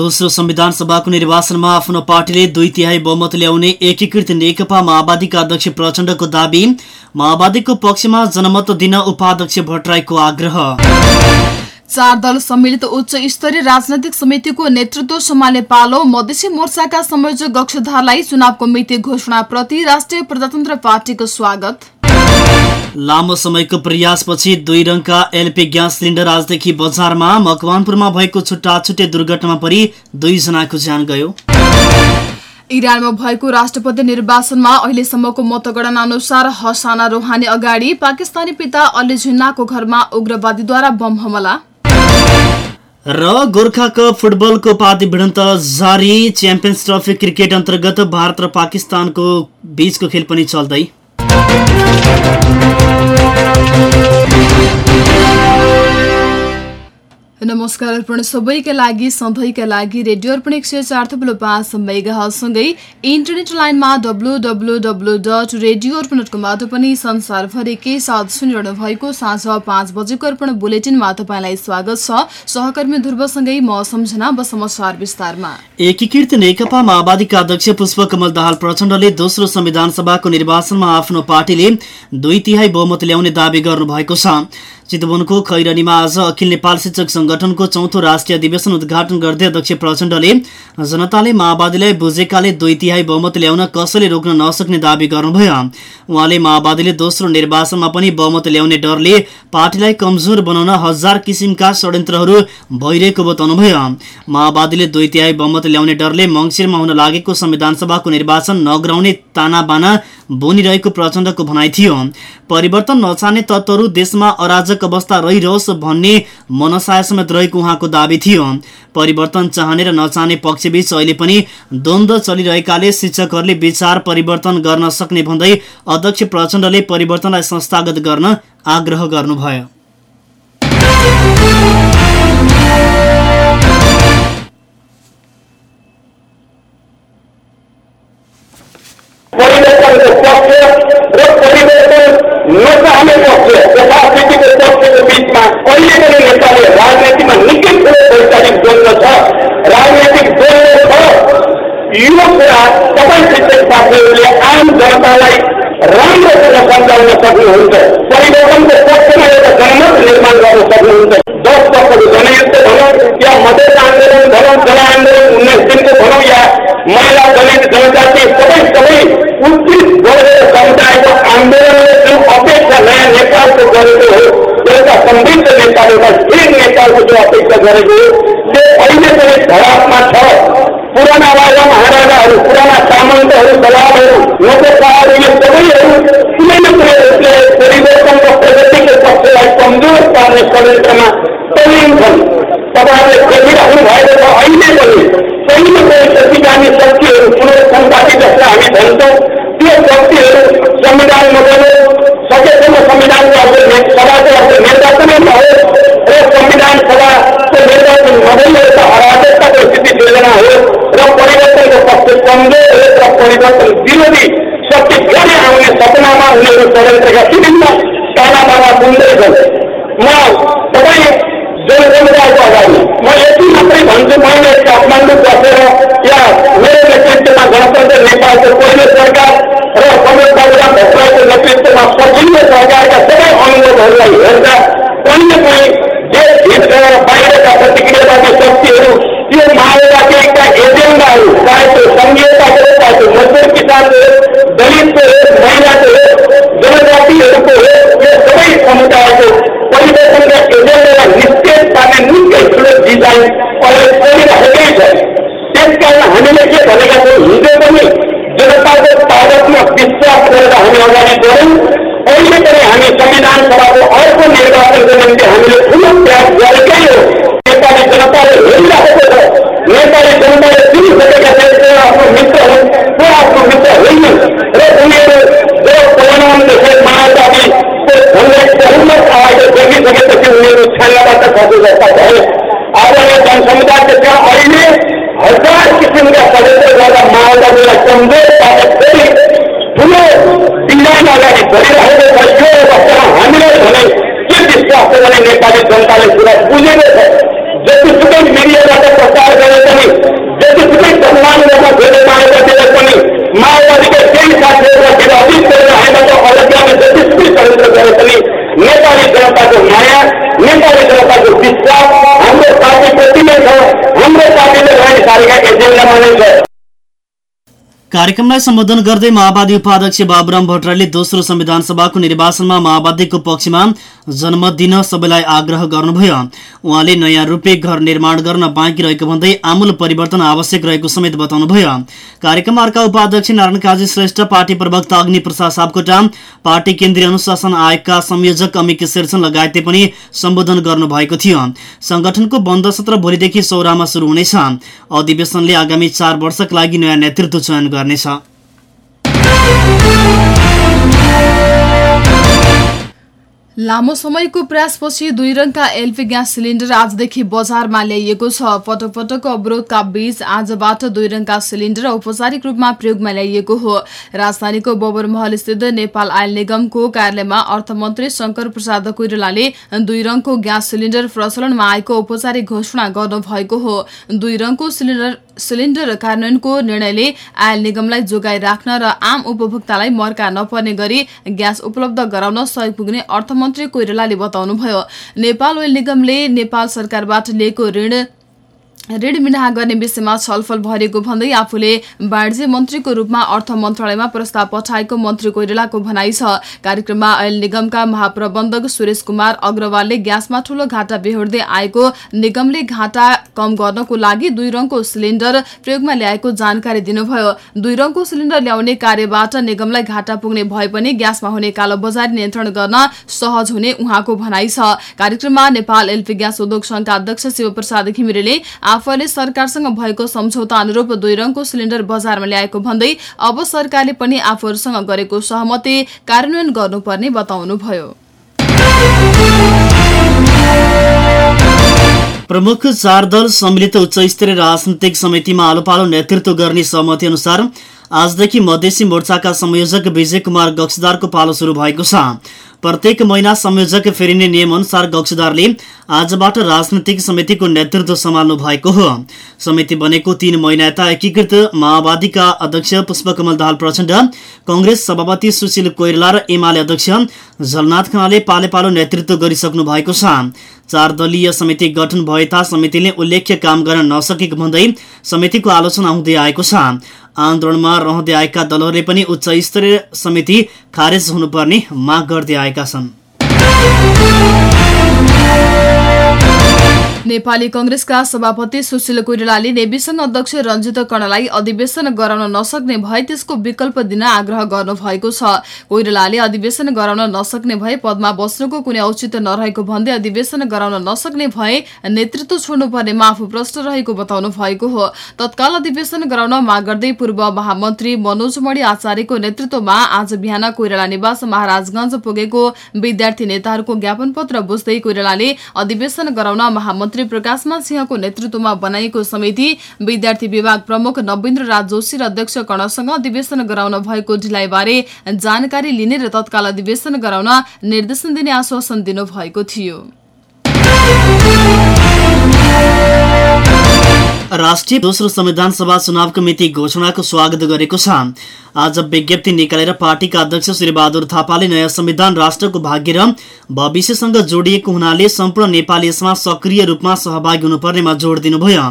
दोस्रो संविधान सभाको निर्वाचनमा आफ्नो पार्टीले दुई तिहाई बहुमत ल्याउने एकीकृत नेकपा माओवादीका अध्यक्ष प्रचण्डको दावी माओवादीको पक्षमा जनमत दिन उपाध्यक्ष भट्टराईको आग्रह। चार दल सम्मिलित उच्च स्तरीय राजनैतिक समितिको नेतृत्व सम्हाल्ने पालो मधेसी मोर्चाका संयोजक गक्षधारलाई चुनावको मिति घोषणाप्रति राष्ट्रिय प्रजातन्त्र पार्टीको स्वागत। लामो समयको प्रयासपछि दुई रङका एलपी ग्यास सिलिन्डर आजदेखि बजारमा मकवानपुरमा भएको छुट्टा छुट्टै दुर्घटनामा परि दुईजनाको ज्यान गयो। इरानमा भएको राष्ट्रपति निर्वाचनमा अहिलेसम्मको मतगणना अनुसार हसाना रोहानी अगाडि पाकिस्तानी पिता अली जिन्नाको घरमा उग्रवादीद्वारा बम हमला। र गोर्खा कप फुटबलको उपाधि भिडन्त जारी च्याम्पियन्स ट्रफी क्रिकेट अन्तर्गत भारत र पाकिस्तानको बीचको खेल पनि चल्दै। Thank you. नमस्कार अर्पण सबैका लागि सधैँका लागि रेडियो अर्पण एक सय चार थुप्रो पाँच मेगासँगै इन्टरनेट लाइनमा W W W dot radio Arpan dot कमबाट पनि संसारभरिकै साथ सुनिरहनु भएको साँझ पाँच बजेको अर्पण बुलेटिनमा तपाईँलाई स्वागत छ। सहकर्मी ध्रुवसँगै म सम्झना अब समाचार विस्तारमा। एकीकृत नेकपा माओवादीका अध्यक्ष पुष्पकमल दाहाल प्रचण्डले दोस्रो संविधान सभाको निर्वाचनमा आफ्नो पार्टीले दुई तिहाई बहुमत ल्याउने दावी गर्नुभएको छ। चितवनको खैरनीमा आज अखिल नेपाल शिक्षक संगठनको चौथो राष्ट्रिय अधिवेशन उद्घाटन गर्दै अध्यक्ष प्रचण्डले जनताले माओवादीलाई बुझेकाले दुई तिहाई बहुमत ल्याउन कसैले रोक्न नसक्ने दावी गर्नुभयो। उहाँले माओवादीले दोस्रो निर्वाचनमा पनि बहुमत ल्याउने डरले पार्टीलाई कमजोर बनाउन हजार किसिमका षड्यन्त्रहरू भइरहेको बताउनुभयो। माओवादीले दुई तिहाई बहुमत ल्याउने डरले मङ्सिरमा हुन लागेको संविधान सभाको निर्वाचन नगराउने तानाबाना बोनिरहेको प्रचण्डको भनाइ थियो। परिवर्तन नचाहने तत्त्वहरू देशमा अराजक अवस्था रहिरहोस् भन्ने मनसाय समेत रहेको उहाँको दावी थियो। परिवर्तन चाहने र नचाहने पक्षबीच अहिले पनि द्वन्द्व चलिरहेकाले शिक्षकहरूले विचार परिवर्तन गर्न सक्ने भन्दै अध्यक्ष प्रचण्डले परिवर्तनलाई संस्थागत गर्न आग्रह गर्नुभयो। नचाहने पक्ष तथा स्थितिको पक्षको बिचमा अहिले पनि नेपाली राजनीतिमा निकै ठुलो वैचारिक द्वन्द्व छ राजनैतिक द्वन्द्व छ यो कुरा तपाईँ शिक्षक साथीहरूले आम जनतालाई राम्रोसँग सञ्चालन सक्नुहुन्छ परिवर्तनको पक्षमा एउटा जनमत निर्माण गर्न सक्नुहुन्छ दस वर्षको जनयुद्ध भनौँ या मधेस आन्दोलन भनौँ जन आन्दोलन उन्नाइस दिनको भनौँ या महिला दलित जनजाति जो अपेक्षा गरेको हो त्यो अहिले पनि धरापमा छ पुराना राजा महाराजाहरू पुराना सामन्तहरू दलालहरू नोकरहरू यो सबैहरू कुनै न कुनै रूपले परिवर्तनको प्रगतिको पक्षलाई कमजोर पार्ने षड्यन्त्रमा तल्लीन छन् तपाईँहरूले देखिराख्नु भएको छ अहिले पनि कहीँ न कहीँ सती जाने शक्तिहरू पुनर्संपाती जसलाई हामी भन्छौँ त्यो शक्तिहरू संविधान नगर्नु सकेसम्म संविधानको अर्को सभाको अर्को निर्वाचनै नहोस् र परिवर्तन विरोधी शक्ति फेरि आउने सपनामा उनीहरू षड्यन्त्रका विभिन्न ताना बाना सुन्दैछन् म तपाईँ जनसमुदायको अगाडि म यति मात्रै भन्छु मैले काठमाडौँ बसेर या मेरो नेतृत्वमा गणतन्त्र नेपालको पहिलो सरकार र प्रमोद बाबुराम भट्टराईको नेतृत्वमा पछिल्लो सरकारका सबै अनुभवहरूलाई हेर्दा कहीँ न कहीँ देशभित्र बाहिरका प्रतिक्रियावादी शक्तिहरू त्यो माओवादीका एजेन्डाहरू चाहे त्यो सङ्घीयताको हो चाहे त्यो मजदुर किसानको हो दलितको हो महिलाको हो जनजातिहरूको हो यो सबै समुदायको परिवर्तनका एजेन्डालाई निश्चय पार्ने निकै ठुलो डिजाइन अहिले चलिरहेकै छ त्यस कारण हामीले के भनेका छौँ हिजो पनि जनताको तागतमा विश्वास गरेर हामी अगाडि बढ्यौँ अहिले पनि हामी संविधान सभाको अर्को निर्वाचनको निम्ति हामीले ठुलो प्रयास कार्यक्रमलाई सम्बोधन गर्दै माओवादी उपाध्यक्ष बाबुराम भट्टराईले दोस्रो संविधान सभाको निर्वाचनमा माओवादीको पक्षमा जनमत दिन सबैलाई आग्रह गर्नुभयो। उहाँले नयाँ रूपे घर निर्माण गर्न बाँकी रहेको भन्दै आमूल परिवर्तन आवश्यक रहेको समेत बताउनुभयो। कार्यक्रममा अर्का उपाध्यक्ष नारायण काजी श्रेष्ठ पार्टी प्रवक्ता अग्नि प्रसाद सापकोटा पार्टी केन्द्रीय अनुशासन आयोगका संयोजक अमिक शेरचन लगायतले पनि सम्बोधन गर्नुभएको थियो। संगठनको बन्द सत्र भोलिदेखि सौरामा शुरू हुनेछ। अधिवेशनले आगामी चार वर्षका लागि नयाँ नेतृत्व चयन गर्नेछ। लामो समयको प्रयासपछि दुई रङका एलपी ग्यास सिलिन्डर आजदेखि बजारमा ल्याइएको छ। पटक पटकको अवरोधका बीच आजबाट दुई रङका सिलिन्डर औपचारिक रूपमा प्रयोगमा ल्याइएको हो। राजधानीको बबर महल स्थित नेपाल आयल निगमको कार्यालयमा अर्थमन्त्री शंकर प्रसाद कोइरालाले दुई रङको ग्यास सिलिन्डर प्रचलनमा आएको औपचारिक घोषणा गर्नुभएको हो। दुई रङको सिलिन्डर सिलिन्डर कार्यान्वयनको निर्णयले आयल निगमलाई जोगाई राख्न र आम उपभोक्तालाई मर्का नपर्ने गरी ग्यास उपलब्ध गराउन सहयोग पुग्ने अर्थमन्त्री कोइरालाले बताउनुभयो। नेपाल ओइल निगमले नेपाल सरकारबाट लिएको ऋण ऋण मिनाहा गर्ने विषयमा छलफल भइरहेको भन्दै आफूले वाणिज्य मन्त्रीको रूपमा अर्थ मन्त्रालयमा प्रस्ताव पठाएको मन्त्री कोइरालाको भनाइ छ। कार्यक्रममा ऐल निगमका महाप्रबन्धक सुरेश कुमार अग्रवालले ग्यासमा ठूलो घाटा बेहोर्दै आएको निगमले घाटा कम गर्नको लागि दुई रङको सिलिन्डर प्रयोगमा ल्याएको जानकारी दिनुभयो। दुई रङको सिलिन्डर ल्याउने कार्यबाट निगमलाई घाटा पुग्ने भए पनि ग्यासमा हुने कालोबजारी नियन्त्रण गर्न सहज हुने उहाँको भनाइ छ। कार्यक्रममा नेपाल एलपी ग्यास उद्योग संघका अध्यक्ष शिवप्रसाद घिमिरेले आफूले सरकारसँग भएको सम्झौता अनुरूप दुई रङको सिलिन्डर बजारमा ल्याएको भन्दै अब सरकारले पनि आफूहरूसँग गरेको सहमति कार्यान्वयन गर्नुपर्ने बताउनुभयो। प्रमुख चार दल सम्मिलित उच्च स्तरीय राजनैतिक समितिमा आलोपालो नेतृत्व गर्ने सहमति अनुसार आजदेखि मधेसी मोर्चाका संयोजक विजय कुमार गक्सदारको पालो सुरु भएको छ। प्रत्येक महिना संयोजक फेरिने नियम अनुसार गक्सदारले आजबाट राजनैतिक समितिको नेतृत्व सम्हाल्नु भएको हो। समिति बनेको तीन महिना यता एकीकृत माओवादीका अध्यक्ष पुष्पकमल दाहाल प्रचण्ड कंग्रेस सभापति सुशील कोइराला र एमाले अध्यक्ष झलनाथ खनाले पाले पालो नेतृत्व गरिसक्नु भएको छ। चार दलीय समिति गठन भए समितिले उल्लेख्य काम गर्न नसकेको भन्दै समितिको आलोचना हुँदै आएको छ। आन्दोलनमा रहँदै आएका दलहरूले पनि उच्च स्तरीय समिति खारेज हुनुपर्ने माग गर्दै आएका छन्। नेपाली कंग्रेसका सभापति सुशील कोइरालाले नेविसंघ अध्यक्ष रञ्जित कर्णलाई अधिवेशन गराउन नसक्ने भए त्यसको विकल्प दिन आग्रह गर्नु भएको छ। कोइरालाले अधिवेशन गराउन नसक्ने भए पदमा बस्नुको कुनै औचित्य नरहेको भन्दै अधिवेशन गराउन नसक्ने भए नेतृत्व छोड्नुपर्नेमा आफू प्रष्ट रहेको बताउनु भएको हो। तत्काल अधिवेशन गराउन माग गर्दै पूर्व महामन्त्री मनोज मणि आचार्यको नेतृत्वमा आज बिहान कोइराला निवास महाराजगंज पुगेको विद्यार्थी नेताहरूको ज्ञापन पत्र बुझ्दै कोइरालाले अधिवेशन गराउन महामन्त्री मन्त्री प्रकाशमान सिंहको नेतृत्वमा बनाइएको समिति विद्यार्थी विभाग प्रमुख नवीन्द्र राज जोशी र अध्यक्ष कर्णसँग अधिवेशन गराउन भएको ढिलाइबारे जानकारी लिने र तत्काल अधिवेशन गराउन निर्देशन दिने आश्वासन दिनुभएको थियो। राष्ट्रिय दोस्रो संविधान सभा चुनावको मिति घोषणाको स्वागत गरेको छ। आज विज्ञप्ति निकालेर पार्टीका अध्यक्ष श्री बहादुर थापाले नयाँ संविधान राष्ट्रको भाग्य र भविष्यसँग जोडिएको हुनाले सम्पूर्ण नेपाली यसमा सक्रिय रूपमा सहभागी हुनुपर्नेमा जोड दिनुभयो।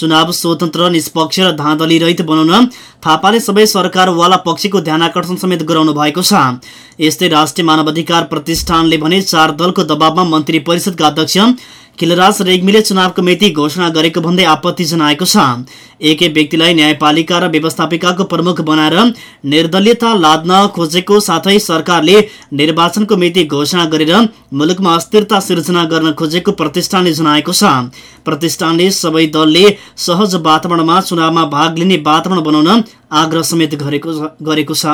चुनाव स्वतन्त्र निष्पक्ष र धाँधली रहित बनाउन थापाले सबै सरकारवाला पक्षको ध्यान आकर्षण समेत गराउनु भएको छ। यस्तै राष्ट्रिय मानवाधिकार प्रतिष्ठानले भने चार दलको दबावमा मन्त्री परिषदका अध्यक्ष खिलराज रेग्मीले चुनावको मिति घोषणा गरेको भन्दै आपत्ति जनाएको छ। एकै व्यक्तिलाई न्यायपालिका र व्यवस्थापिकाको प्रमुख बनाएर निर्दलीयता लाद्न खोजेको साथै सरकारले निर्वाचनको मिति घोषणा गरेर मुलुकमा अस्थिरता सिर्जना गर्न खोजेको प्रतिष्ठानले जनाएको छ। प्रतिष्ठानले सबै दलले सहज वातावरणमा चुनावमा भाग लिने वातावरण बनाउन आग्रह समेत गरेको छ।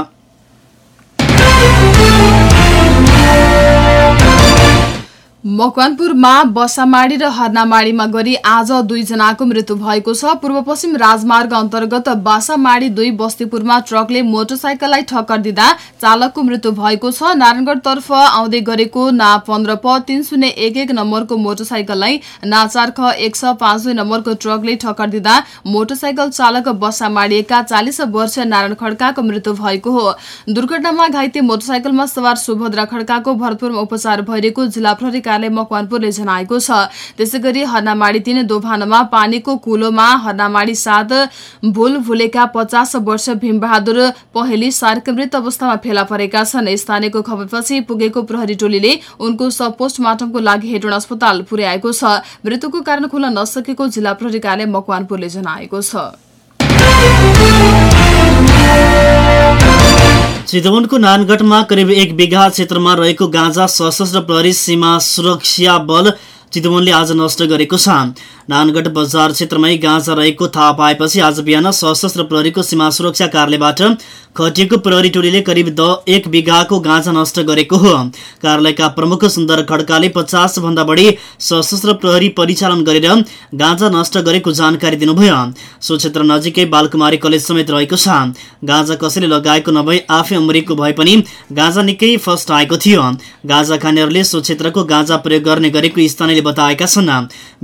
मकवानपुरमा बसामाडी र हर्नामाडीमा गरी आज दुईजनाको मृत्यु भएको छ। पूर्व पश्चिम राजमार्ग अन्तर्गत बासामाडी दुई बस्तीपुरमा ट्रकले मोटरसाइकललाई ठक्कर दिँदा चालकको मृत्यु भएको छ। नारायणगढतर्फ आउँदै गरेको ना पन्ध्र प तीन शून्य एक एक नम्बरको मोटरसाइकललाई ना चार ख एक सय पाँच दुई नम्बरको ट्रकले ठक्कर दिँदा मोटरसाइकल चालक बसामाडिएका चालिस वर्षीय नारायण खड्काको मृत्यु भएको हो। दुर्घटनामा घाइते मोटरसाइकलमा सवार सुभद्रा खड्काको भरतपुरमा उपचार भइरहेको जिल्ला प्रहरी कार्यालय मकवानपुरले जनाएको छ। त्यसै गरी हर्नामाडी तीन दोभानमा पानीको कुलोमा हर्नामाडी सात भूल भुलेका पचास वर्ष भीमबहादुर पहेली सार्क मृत अवस्थामा फेला परेका छन्। स्थानीयको खबरपछि पुगेको प्रहरी टोलीले उनको सब पोस्टमार्टमको लागि हेटोन अस्पताल पुर्याएको छ। मृत्युको कारण खुल्न नसकेको जिल्ला प्रहरी कार्यालय मकवानपुरले जनाएको छ। चितवनको नानगढमा करिब एक बिघा क्षेत्रमा रहेको गाँजा सशस्त्र प्रहरी सीमा सुरक्षा बल चितवनले आज नष्ट गरेको छ। नानगढ बजार क्षेत्रमै गाँजा रहेको थाहा पाएपछि आज बिहान सशस्त्र प्रहरीको सीमा सुरक्षा कार्यालयबाट खटिएको प्रहरी टोलीले करिब द एक बिघाको गाँजा नष्ट गरेको हो। कार्यालयका प्रमुख सुन्दर खड्काले पचास भन्दा बढी सशस्त्र प्रहरी परिचालन गरेर गाँजा नष्ट गरेको जानकारी दिनुभयो। सो क्षेत्र नजिकै बालकुमारी कलेज समेत रहेको छ। गाँजा कसैले लगाएको नभई आफै उम्रेको भए पनि गाँजा निकै फस्ट आएको थियो। गाँजा खानेहरूले सो क्षेत्रको गाँजा प्रयोग गर्ने गरेको स्थानीयले बताएका छन्।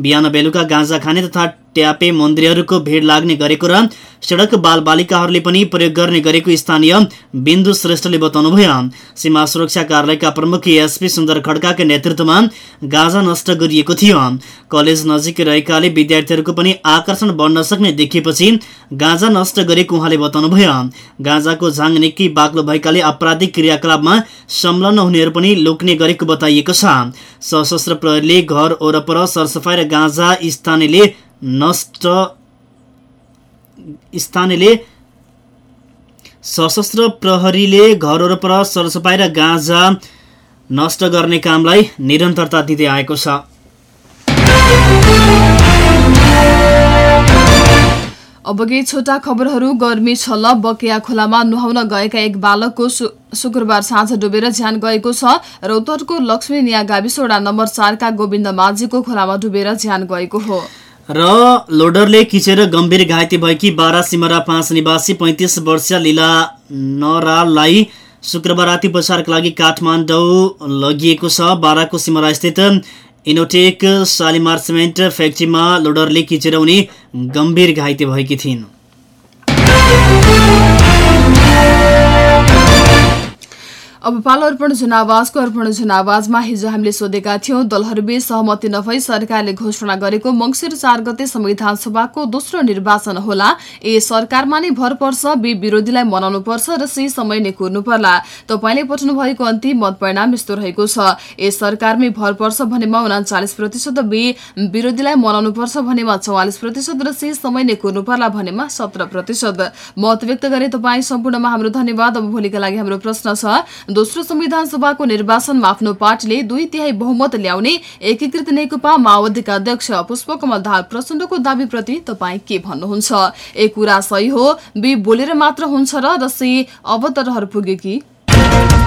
बिहान बेलुका गाँजा खाने तथा ट्यापे मन्दिरहरूको भिड लाग्ने गरेको र सडक बालबालिकाहरूले पनि प्रयोग गर्ने गरेको स्थानीय बिन्दु श्रेष्ठले बताउनुभयो सीमा सुरक्षा कार्यालयका प्रमुख एसपी सुन्दर खड्काको नेतृत्वमा गाँजा नष्ट गरिएको थियो। कलेज नजिक रहेकाले विद्यार्थीहरूको पनि आकर्षण बढ्न सक्ने देखिएपछि गाँजा नष्ट गरेको उहाँले बताउनुभयो गाँजाको झाङ निकै बाक्लो भएकाले आपराधिक क्रियाकलापमा संलग्न हुनेहरू पनि लोक्ने गरेको बताइएको छ। सशस्त्र प्रहरीले घर वरपर सरसफाई र गाँजा स्थानीयले नष्ट स्थानीयले सशस्त्र प्रहरीले घर वरपर सरसफाई र गाँजा नष्ट गर्ने कामलाई निरन्तरता दिँदै आएको छ। अब केही छोटा खबरहरू गर्मी छल बकेया खोलामा नुहाउन गएका एक बालकको शुक्रबार साँझ डुबेर ज्यान गएको छ। रौतरको लक्ष्मी निया गाविस वडा नम्बर चारका गोविन्द माझीको खोलामा डुबेर ज्यान गएको हो। र लोडरले किचेर गम्भीर घाइते भएकी बाह्र सिमरा पाँच निवासी पैँतिस वर्षीय लीला नरालाई शुक्रबार राति उपचारका लागि काठमाडौँ लगिएको छ। बाह्रको सिमरा स्थित इनोटेक सालिमार सिमेन्ट फ्याक्ट्रीमा लोडरले किचेर उनी गम्भीर घाइते भएकी थिइन्। अब पालो अर्पण जनावाजको अर्पण जनावाजमा हिजो हामीले सोधेका थियौं दलहरूबीच सहमति नभई सरकारले घोषणा गरेको मंगिर चार गते संविधान सभाको दोस्रो निर्वाचन होला। ए सरकारमा नै भर पर्छ बी विरोधीलाई मनाउनु पर्छ र सी समय नै कुर्नु पर्ला तपाईँले पठाउनु भएको अन्तिम मत परिणाम यस्तो रहेको छ। ए सरकारमै भर पर्छ भनेमा उनाचालिस प्रतिशत बी विरोधीलाई मनाउनु पर्छ भनेमा चौवालिस प्रतिशत र सी समय नै कुर्नु पर्ला भनेमा सत्र प्रतिशत। मत व्यक्त गरे तपाईँ सम्पूर्णमा हाम्रो धन्यवाद। अब भोलिका लागि हाम्रो प्रश्न छ दोस्रो संविधान सभाको निर्वाचनमा आफ्नो पार्टीले दुई तिहाई बहुमत ल्याउने एकीकृत नेकपा माओवादीका अध्यक्ष पुष्पकमल दाहाल प्रचण्डको दावीप्रति तपाईँ के भन्नुहुन्छ? एक कुरा सही हो बी बोलेर मात्र हुन्छ र रसी अब त रहर पुग्यो कि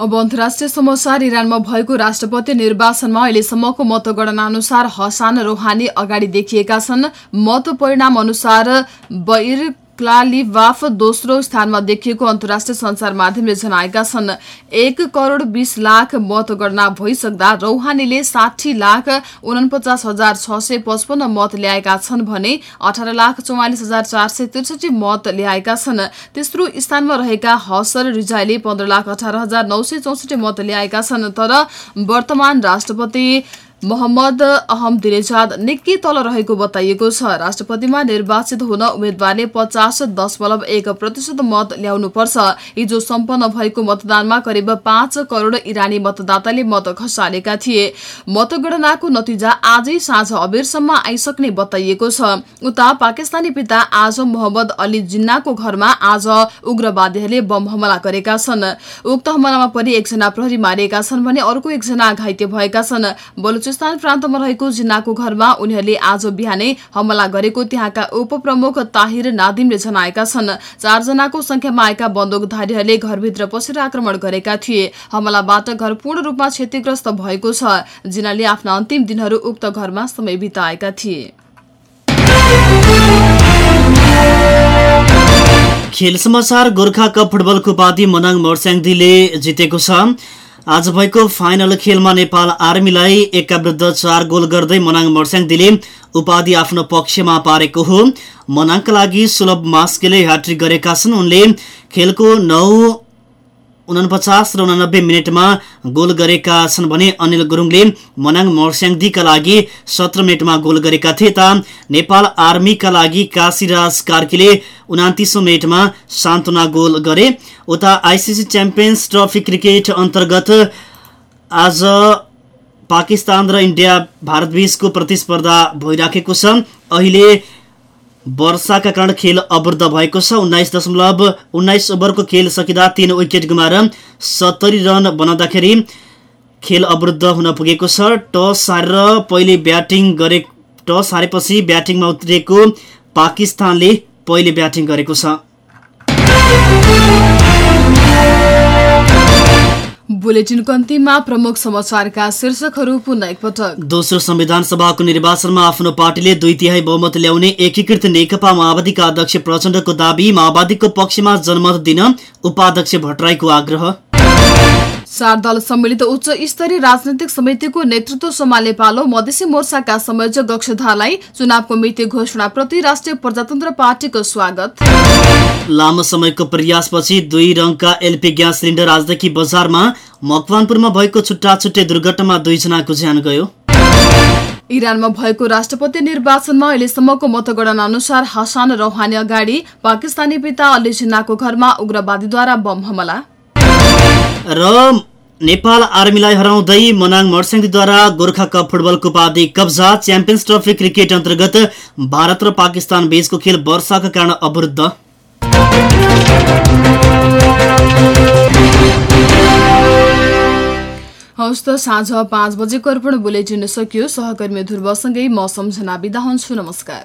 अब अन्तर्राष्ट्रिय समाचार इरानमा भएको राष्ट्रपति निर्वाचनमा अहिलेसम्मको मतगणना अनुसार हसान रोहानी अगाडि देखिएका छन्। मत परिणाम अनुसार बैर क्लालिवाफ दोस्रो स्थानमा देखिएको अन्तर्राष्ट्रिय संचार माध्यमले जनाएका छन्। एक करोड बीस लाख मतगणना भइसक्दा रौहानीले साठी लाख उनपचास हजार छ सय पचपन्न मत ल्याएका छन् भने अठार लाख चौवालिस हजार चार सय त्रिसठी मत ल्याएका छन्। तेस्रो स्थानमा रहेका हसर रिजाईले पन्ध्र लाख अठार हजार नौ सय चौसठी मत ल्याएका छन्। तर वर्तमान राष्ट्रपति मोहम्मद अहमदिनेजाद निकै तल रहेको बताइएको छ। राष्ट्रपतिमा निर्वाचित हुन उम्मेद्वारले पचास दशमलव एक प्रतिशत मत ल्याउनुपर्छ। हिजो सम्पन्न भएको मतदानमा करिब पाँच करोड इरानी मतदाताले मत खसालेका थिए। मतगणनाको नतिजा आजै साँझ अबेरसम्म आइसक्ने बताइएको छ। उता पाकिस्तानी पिता आजम मोहम्मद अली जिन्नाको घरमा आज उग्रवादीहरूले बम हमला गरेका छन्। उक्त हमलामा पनि एकजना प्रहरी मारिएका छन् भने अर्को एकजना घाइते भएका छन्। प्रान्तमा रहेको जिन्नाको घरमा उनीहरूले आज बिहानै हमला गरेको त्यहाँका उपप्रमुख ताहिर नादिमले जनाएका छन्। चारजनाको संख्यामा आएका बन्दुकधारीहरूले घरभित्र पसेर आक्रमण गरेका थिए। हमलाबाट घर पूर्ण रूपमा क्षतिग्रस्त भएको छ। जिनाले आफ्ना अन्तिम दिनहरू उक्त घरमा समय बिताएका थिए। खेल समाचार गोर्खा कप फुटबलको उपाधि मनाङ मोर्स्याङदीले जितेको छ। आज भएको फाइनल खेलमा नेपाल आर्मीलाई एकका विरुद्ध चार गोल गर्दै मनाङ मोर्स्याङदीले उपाधि आफ्नो पक्षमा पारेको हो। मनाङका लागि सुलभ मास्केले ह्याट्रिक गरेका छन्। उनले खेलको नौ उनपचास र उनानब्बे मिनटमा गोल गरेका छन् भने अनिल गुरुङले मनाङ मोर्स्याङदीका लागि सत्र मिनटमा गोल गरेका थिए त नेपाल आर्मीका लागि काशीराज कार्कीले उनातिसौँ मिनटमा सान्त्वना गोल गरे। उता आइसिसी च्याम्पियन्स ट्रफी क्रिकेट अन्तर्गत आज पाकिस्तान र इन्डिया भारतबीचको प्रतिस्पर्धा भइराखेको छ। अहिले वर्षाका कारण खेल अवरुद्ध भएको छ। उन्नाइस दशमलव उन्नाइस ओभरको खेल सकिँदा तीन विकेट गुमाएर सत्तरी रन बनाउँदाखेरि खेल अवरुद्ध हुन पुगेको छ। टस हारेर पहिले ब्याटिङ गरे टस हारेपछि ब्याटिङमा उत्रिएको पाकिस्तानले पहिले ब्याटिङ गरेको छ। बुलेटिनको अन्तिममा प्रमुख समाचारका शीर्षकहरू पुनः एकपटक। दोस्रो संविधान सभाको निर्वाचनमा आफ्नो पार्टीले दुई तिहाई बहुमत ल्याउने एकीकृत नेकपा माओवादीका अध्यक्ष प्रचण्डको दावी माओवादीको पक्षमा जनमत दिन उपाध्यक्ष भट्टराईको आग्रह। चार दल सम्मिलित उच्च स्तरीय राजनैतिक समितिको नेतृत्व सम्हाल्ने पालो मधेसी मोर्चाका संयोजक गक्षधारलाई चुनावको मिति घोषणाप्रति राष्ट्रिय प्रजातन्त्र पार्टीको स्वागत। लामो समयको प्रयासपछि दुई रङका एलपी ग्यास सिलिन्डर आजदेखि बजारमा मकवानपुरमा भएको छुट्टा छुट्टै दुर्घटनामा दुईजनाको ज्यान गयो। इरानमा भएको राष्ट्रपति निर्वाचनमा अहिलेसम्मको मतगणना अनुसार हसान रौहानी अगाडि पाकिस्तानी पिता अली जिन्नाको घरमा उग्रवादीद्वारा बम हमला। र नेपाल आर्मीलाई हराउँदै मनाङ मर्स्याङद्वारा गोर्खा कप फुटबलको उपाधि कब्जा च्याम्पियन्स ट्रफी क्रिकेट अन्तर्गत भारत र पाकिस्तान बीचको खेल वर्षाका कारण अवरुद्ध। हवस् त साँझ पाँच बजेको अर्पण बुलेटिन सकियो। सहकर्मी ध्रुवसँगै म सम्झना बिदा हुन्छु। नमस्कार।